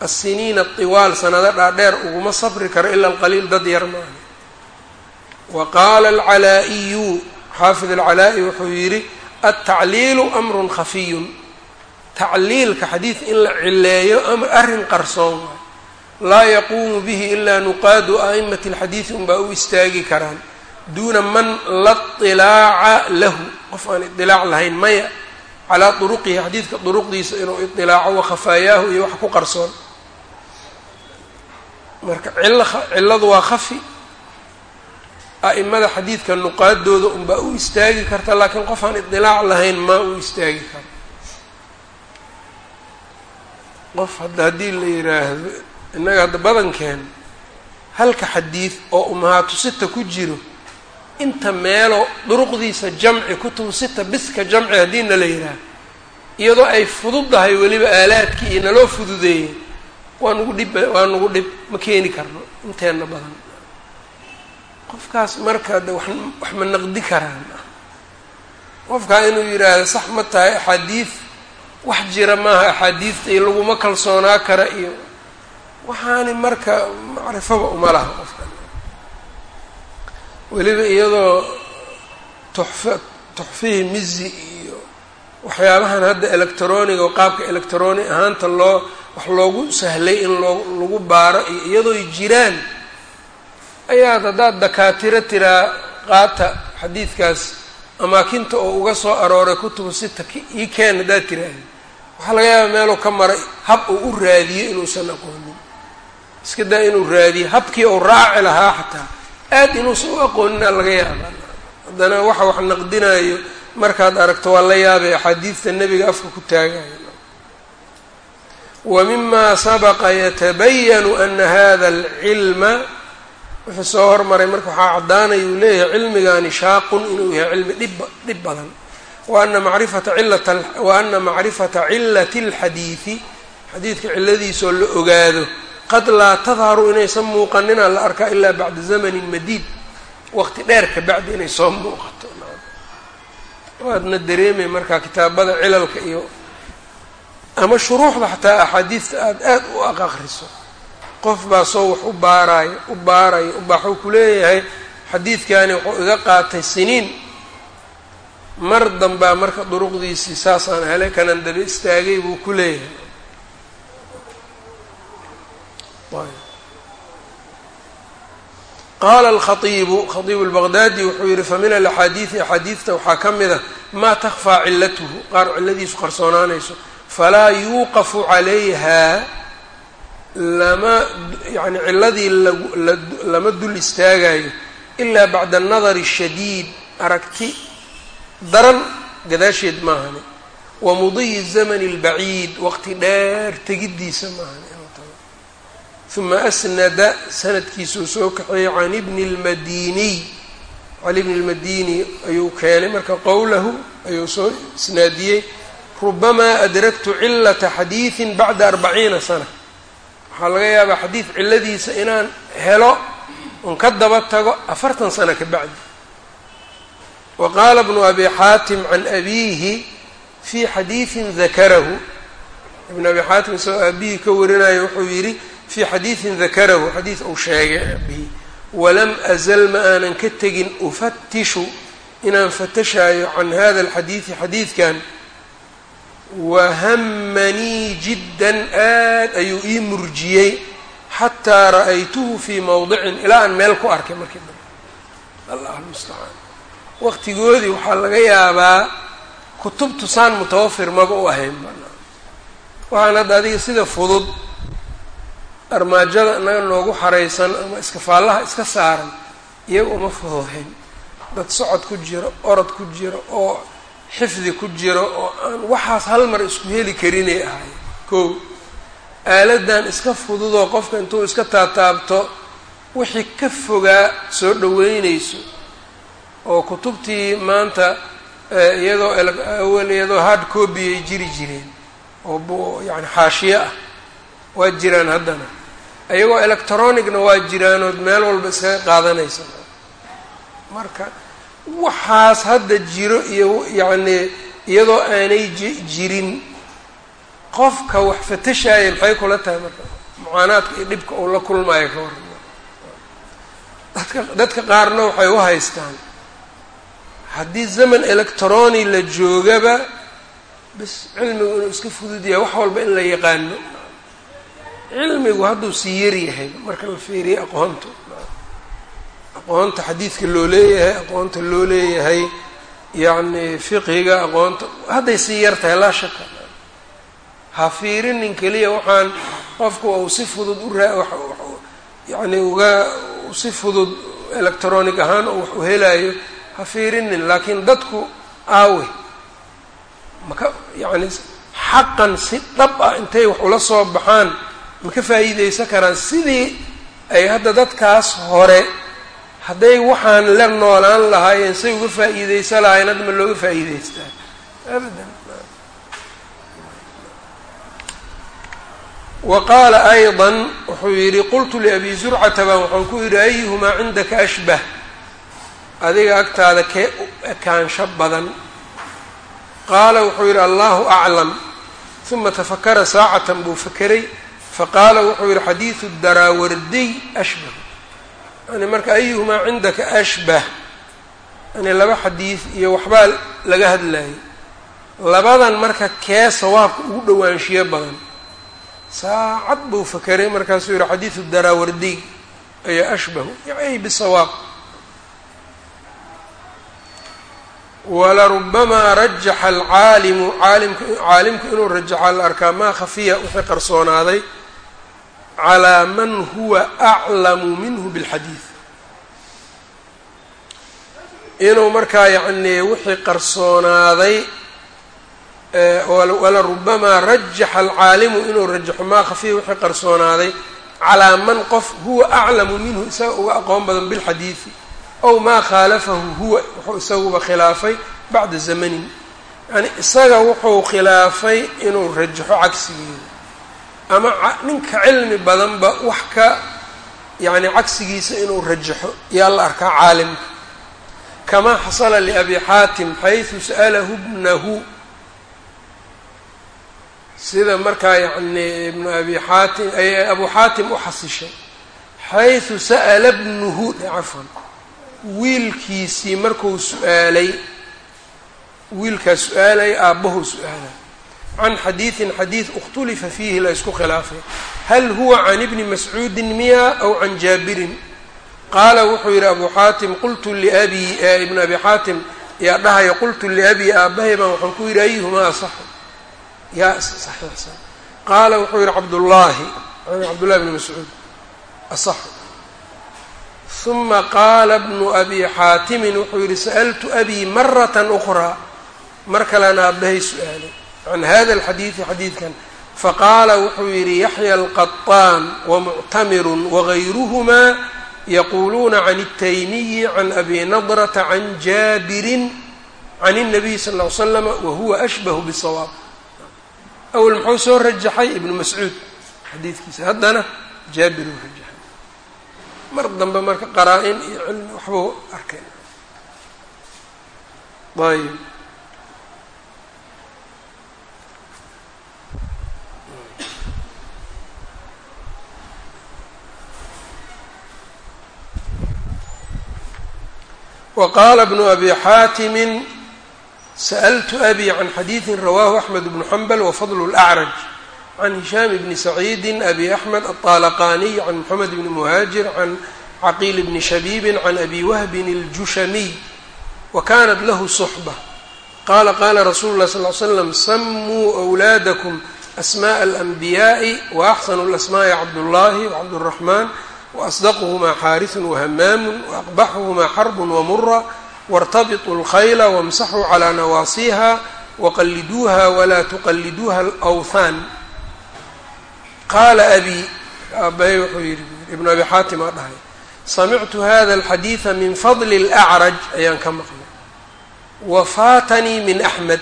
S1: Asiniina atiwaal sanado dhaadheer uguma sabri karo ila alqaliil dad yar maaha. Wa qaala alcalaa-iyu xaafid alcalaa-i wuxuu yidhi altacliilu amrun khafiyun tacliilka xadiid in la cileeyo ama arrin qarsoon. Laa yaquumu bihi ilaa nuqaadu a'imati alxadiidi unbaa u istaagi karaan. Duuna man la ilaaca lahu. Qof aan idilaac lahayn maya. Calaa duruqihi xadiidka duruqdiisa inuu idilaaco wa khafaayaahu iyo wax ku qarsoon. Marka cilo ciladu waa khafi. A'imada xadiidka nuqaadooda unbaa u istaagi karta laakiin qof aan idilaac lahayn ma u istaagi karo qof hadda haddii la yiraahdo innaga hadda badankeen halka xadiid oo umahaatu sita ku jiro inta meelo duruqdiisa jamci kutubu sita biska jamci haddiina la yidhaaha iyadoo ay fududdahay weliba aalaadkii iyo naloo fududeeyey waa nugu dhib waa nugu dhib ma keeni karno inteenna badan. Qofkaas marka de wax ma naqdi karaan. Qofkaa inuu yidhaahdo sax ma tahay axaadiid wax jira maaha axaadiidta iyo laguma kalsoonaa kara iyo waxaani marka macrifaba uma laha qofkan. Weliba iyadoo tuxfa tuxfihii mizi iyo waxyaabahan hadda electroniga oo qaabka electroni ahaanta loo wax loogu sahlay in loo lagu baaro iyo iyadooy jiraan ayaad haddaad dakaatiro tiraa qaata xadiidkaas amaakinta oo uga soo arooray kutubu sita ii keen haddaad tiraahda waxaa laga yaabaa meeluu ka maray hab uu u raadiyo inuusan aqoonin. Iska daa inuu raadiyo habkii uu raaci lahaa xataa aad inuusan u aqoonina laga yaaba haddana waxa wax naqdinayo markaad aragto waa la yaabay axaadiidta nebiga afka ku taagayo wa mima sabaqa yatabayanu ana hada alcilma wuxuu soo hormaray marka waxaa caddaanaya uu leeyahay cilmigani shaaqun inuu yahay cilmi dhib dhib badan wa ana macrifata cilati اlxadiidi xadiidka ciladiisoo la ogaado qad laa tadharu inaysan muuqanina la arkaa ilaa bacda zamanin madiid waqti dheer ka bacdi inay soo muuqato waadna dareemay markaa kitaabada cilalka iyo ama shuruuxda xataa axaadiista aada aada u aq aqriso qof baa soo wax u baaraayo u baarayo ubaxuu ku leeyahay xadiidkani wuxuu iga qaatay siniin mar danbaa marka duruqdiisii saasaan helay kanan daba istaagay buu ku leeyahay. Qaala alkhaiibu khaiibu lbaqdaadi wuxuu yihi famin alaxaadiidi axaadiidta waxaa ka mid a maa takfaa cilatuhu qaar ciladiisu qarsoonaanayso falaa yuuqafu calayha lama yani ciladii lama dul istaagayo ilaa bacda anadari shadiid aragti daran gadaasheed maahane wa mudiyi zamani اlbaciid waqti dheer tegiddiisa maahane uma asnada sanadkiisuu soo kaxeeyey can ibni اlmadiniy cali bni اlmadini ayuu keenay marka qowlahu ayuu soo isnaadiyey rubamaa adraktu cilata xadiidi bacda arbaciina sana waxaa laga yaabaa xadiid ciladiisa inaan helo un ka daba tago afartan sano ka bacdi wa qaala bnu abi xaatim can abiihi fii xadiidin dakarahu ibn abi xaatim isagoo aabihii ka warinayo wuxuu yidhi fii xadiidin dakarahu xadiid uu sheegay aabihii walam azal ma aanan ka tegin ufatishu inaan fatashaayo can hada alxadiidi xadiidkan. Wahamanii jiddan aad ayuu ii murjiyey xataa ra'aytuhu fii mowdicin ilaa aan meel ku arkay markii dambe. Allah almustacaan waqtigoodii waxaa laga yaabaa kutubtu saan mutawafir maba u ahayn waxaan hadda adiga sida fudud armaajada inaga noogu xaraysan ama iskafaallaha iska saaran iyaga uma fahoohayn dad socod ku jiro orod ku jiro oo xifdi ku jiro oo aan waxaas hal mar isku heli karinay ahay. Kow aaladan iska fududoo qofka intuu iska taataabto wixii ka fogaa soo dhaweynayso oo kutubtii maanta iyadoo awel iyadoo hard copy ay jiri jireen oo yani xaashiye ah waa jiraan haddana. Iyagoo electronicna waa jiraanood meel walba iskaga qaadanaysa. Marka waxaas hadda jiro iyo yacni iyadoo aanay jirin qofka wax fatashaya maxay kula tahay marka mucaanaadka iyo dhibka uu la kulmaayo ka warrama. Dadka dadka qaarna waxay u haystaan haddii zaman electroni la joogaba bas cilmigu inuu iska fudud yahay wax walba in la yaqaano. Cilmigu hadduu sii yar yahay marka la fiiriyo aqoonta aqoonta xadiidka loo leeyahay aqoonta loo leeyahay yacni fiqiga aqoonta hadday sii yar tahay laa shaka ha fiirinin keliya waxaan qofku uu si fudud u raa yacni uga si fudud electronic ahaan oo wax u helayo ha fiirinin laakiin dadku aawe. Maka yacni xaqan si dhab ah intay wax ula soo baxaan ma ka faa'iideysan karaan sidii ay hadda dadkaas hore hadday waxaan la noolaan lahaayeen say uga faa'iideysan lahaayeen hadda ma looga faa'iideystaa abadan. Wa qaala wuxuu yidhi qultu liabi zurcata baan waxaan ku yidhi ayuhumaa cindaka ashbah adiga agtaada kee u ekaansho badan. Qaala wuxuu yidhi allahu aclam. Uma tafakara saacatan buu fakeray faqaala wuxuu yidhi xadiidu daraawardiy ashbah. Yani marka ayuhumaa cindaka ashbah? Yani laba xadiid iyo waxbaa laga hadlayay labadan marka kee sawaabka ugu dhowaanshiyo badan. Saacad buu fakeray markaasuu yihi xadiidu daraawardiy ayaa ashbahu. Ay bisawaab walarubamaa rajaxa alcaalimu caalimku inuu rajaxo la arkaa maa khafiya wixii qarsoonaaday calaa man huwa aclamu minhu bilxadiid inuu markaa yacni wixii qarsoonaaday walarubamaa rajaxa alcaalimu inuu rajaxo maa khafiya wixii qarsoonaaday calaa man qof huwa aclamu minhu isaga uga aqoon badan bilxadiidi ow maa khaalafahu huwa wuxuu isaguba khilaafay bacda zamanin yani isaga wuxuu khilaafay inuu rajaxo cagsigeeda ama ninka cilmi badanba wax ka yani cagsigiisa inuu rajaxo yaa la arkaa caalimka kamaa xasala liabi xaatim xaysu sa'alahu bnahu sida markaa yani ibnu abi xaatim ay abu xaatim u xasishay xaysu sa'ala bnuhu cafwan wiilkiisii markuu su'aalay wiilkaa su'aalay aabbahu su'aalay can xadiidin xadiid ikhtulifa fiihi la isku khilaafay. Hal huwa can ibni mascuudin miya aw can jaabirin? Qaala wuxuu yidhi abu xaatim qultu liabi ibnu abi xaatim yaa dhahaya qultu liabii aabbahay baan waxaan ku yidhi ayuhumaa asaxu yaa qaala wuxuu yidhi cabdullaahi cabdullahi bni mascuud asaxu uma qaala bnu abi xaatimin wuxuu yidhi sa'altu abii maratan ukraa mar kalena aabbahay su-aalay can hada alxadiidi xadiidkan faqaala wuxuu yidhi yaxya alqaطaan wamuctamirun wagayruhumaa yaquuluuna can الtaymiyi can abi nadrata can jaabirin can الnabiy sal ll ly slama wahuwa ashbahu bsawaab awel muxuu soo rajaxay ibnu mascuud xadiidkiisa haddana jaabir uu rajaxay mar dambe marka qaraa-in iyo cilmi waxbuu arkay. Ayb وqاla بن أbي xاtm sأlt أbي عن xadيiثi rawah أحmed بن حنbل وfضل الأعrج can hishaam bni saciidi abi axmed aلطaalaqaniy can moxamed bni muhaajir can caqiil bni shabiibin can abi wahbin اljushamiy wa kanat lahu suxba qala qala rasuulu lah sal l slam samuu أwlaadakum asmaء alanbiyaaءi waaxsanu اlasmaءi cabdullahi wcabdالraxman waasdaqhumaa xaariثu wahamaamu waaqbaxuhumaa xarbu wamura wartabiطuu اlkhayla wamsaxuu calىa nawaasiha waqaliduuha walaa tuqaliduuha alawthaan qaala abi aabbahay wuxuu yidhi ibnu abi xaatim aa dhahay samictu hada alxadiida min fadli اlأcraj ayaan ka maqlay wafaatanii min axmed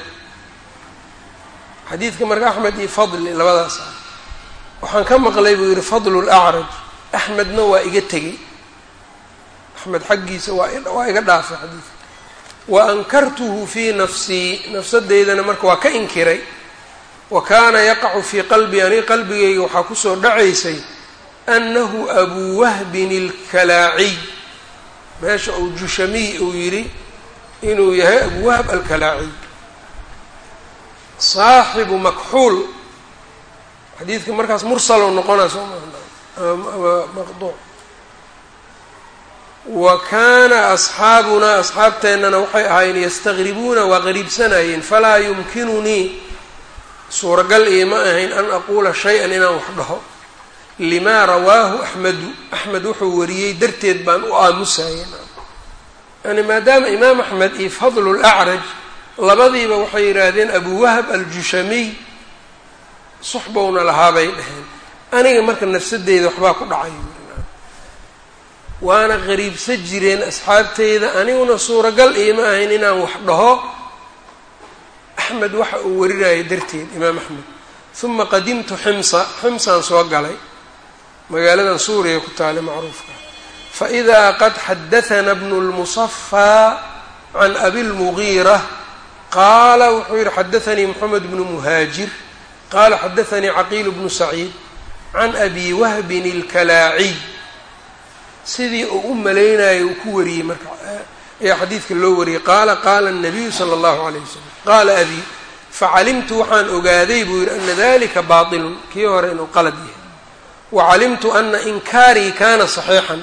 S1: xadiidka marka axmed iyo fadli labadaas ah waxaan ka maqlay buu yidhi fadlu lacraj axmedna waa iga tegey axmed xaggiisa waa iga dhaafay xadiidka wa ankartuhu fii nafsii nafsadeydana marka waa ka inkiray wa kaana yaqacu fii qalbii aniga qalbigayga waxaa ku soo dhacaysay annahu abuu wahbin alkalaaciy meesha uu jushamiy uu yidhi inuu yahay abu wahb alkalaaciy saaxibu makxuul. Xadiidka markaas mursalow noqonaa soo maa wa kaana asxaabunaa asxaabteennana waxay ahaayeen yastaqribuuna waa qariibsanayeen falaa yumkinunii suuragal iima ahayn an aquula shay-an inaan wax dhaho. Limaa rawaahu axmedu axmed wuxuu wariyey darteed baan u aamusayay. Yani maadaama imaam axmed iyo fadlu lacraj labadiiba waxay yidhaahdeen abu wahab aljushamiy suxbowna lahaa bay dhaheen. Aniga marka nafsadeyda waxbaa ku dhacay. Waana qariibsa jireen asxaabteyda aniguna suuragal iima ahayn inaan wax dhaho axmed waxa uu warinayay darteed imaam axmed. Uma qadimtu ximsa. Ximsaan soo galay. Magaaladan suuriya ku taale macruufka. Faidaa qad xadaana bnu lmusafaa can abilmugiira qaala wuxuu yihi xadaanii moxamed bnu muhaajir. Qaala xadaanii caqiil bnu saciid can abi wahbin ilkalaaciy sidii uu u malaynayo uu ku wariyey marka ayaa xadiidka loo wariyey. Qaala qaala nabiyu sala allahu alayh wasalam qaala abi facalimtu waxaan ogaaday buu yidhi ana dalika baatilun kii hore inuu qalad yahay wa calimtu ana inkaarii kaana saxiixan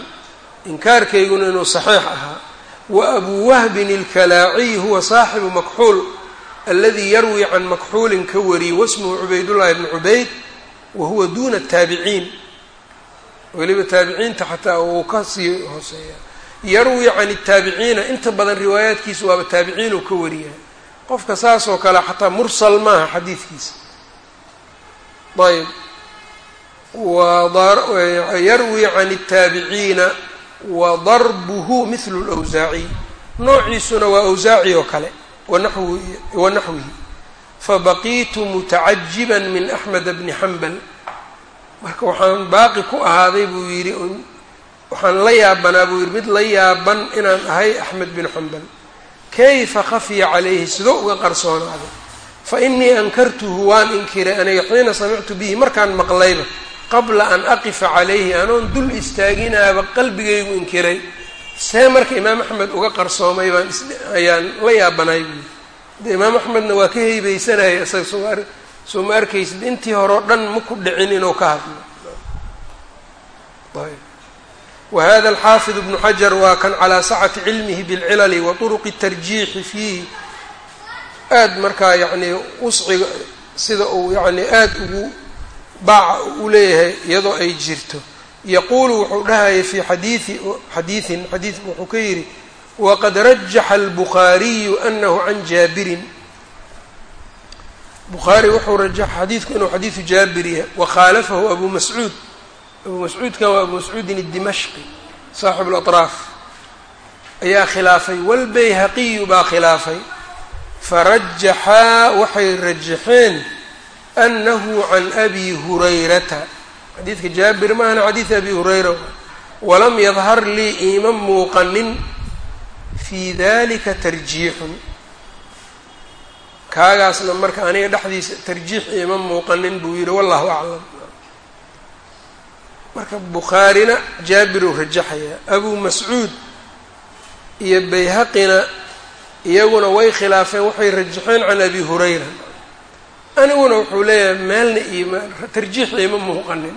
S1: inkaarkayguna inuu saxiix ahaa wa abuu wahbin alkalaaciy huwa saaxibu makxuul aladii yarwii can makxuulin ka wariyey wasmuhu cubaydullahi bnu cubayd wa huwa duuna ataabiciin weliba taabiciinta xataa uu ka sii hooseeya yarwii can ataabiciina inta badan riwaayaadkiisu waaba taabiciinuu ka wariyaa qofka saas oo kale xataa mursal maaha xadiidkiisa ayb yarwi can الtaabiciina wa darbuhu mihlu اlawsaaciy noociisuna waa awsaaci oo kale wa naxwihi fabaqiitu mutacajiba min axmed bni xambal marka waxaan baaqi ku ahaaday buu yidhi waxaan la yaabanaa buu yidhi mid la yaaban inaan ahay axmed bin xambal kayfa khafiya calayhi? Sidoo uga qarsoonaaday fa inii ankartuhu waan inkiray aniga xiina samictu bihi markaan maqlayba qabla an aqifa calayhi anoon dul istaaginaaba qalbigaygu inkiray. See marka imaam axmed uga qarsoomay baan ayaan la yaabanay buu yidhi de imaam axmedna waa ka heybeysanaya isaga soo ma arkaysid intii hore o dhan ma ku dhicin inuu ka hadlo ayb wa hada alxaafid ibnu xajar waa kan calaa sacati cilmihi bilcilali wa turuqi tarjiixi fiihi aad markaa yacnii usciga sida uu yacni aada ugu baaca u leeyahay iyadoo ay jirto yaquulu wuxuu dhahaya fii xadiii xadiiin xadiid wuxuu ka yidhi waqad rajaxa albukhaariyu anahu can jaabirin bukhaari wuxuu rajaxa xadiidku inuu xadiidu jaabir yahay wakhaalafahu abu mascuud abu mascuudkan waa abu mascuudin adimashqi saaxibu latraaf ayaa khilaafay walbayhaqiyu baa khilaafay. Farajaxaa waxay rajaxeen anahu can abi hurayrata. Xadiidka jaabir maahana xadiid abi hurayra. Walam yadhar lii iima muuqanin fii dalika tarjiixun. Kaagaasna marka aniga dhexdiisa tarjiix iima muuqanin buu yidhi wallahu aclam marka bukhaarina jaabiruu rajaxayaa abu mascuud iyo bayhaqina iyaguna way khilaafeen waxay rajaxeen can abi hurayra. Aniguna wuxuu leeyahay meelna iyo tarjiixii ma muuqanin.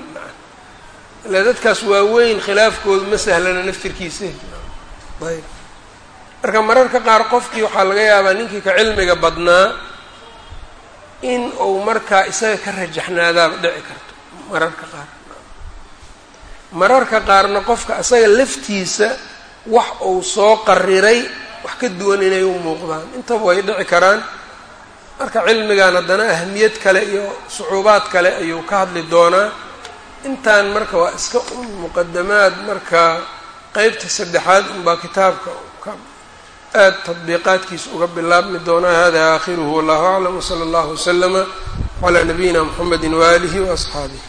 S1: Ila dadkaas waaweyn khilaafkoodu ma sahlana naftirkiisa. Ayb. Marka mararka qaar qofkii waxaa laga yaabaa ninkii ka cilmiga badnaa in uu markaa isaga ka rajaxnaadaaba dhici karto mararka qaar mararka qaarna qofka isaga laftiisa wax uu soo qariray wax ka duwan inay u muuqdaan. Intaba way dhici karaan. Marka cilmigan haddana ahamiyad kale iyo sucuubaad kale ayuu ka hadli doonaa. Intaan marka waa iska un muqadamaad marka qeybta saddexaad unbaa kitaabka ka aada tadbiiqaadkiisa uga bilaabmi doonaa. Hada aakhiruhu wallahu aclam wsala allahu waslama calaa nabiyina mxamedi waaalihi waasxaabih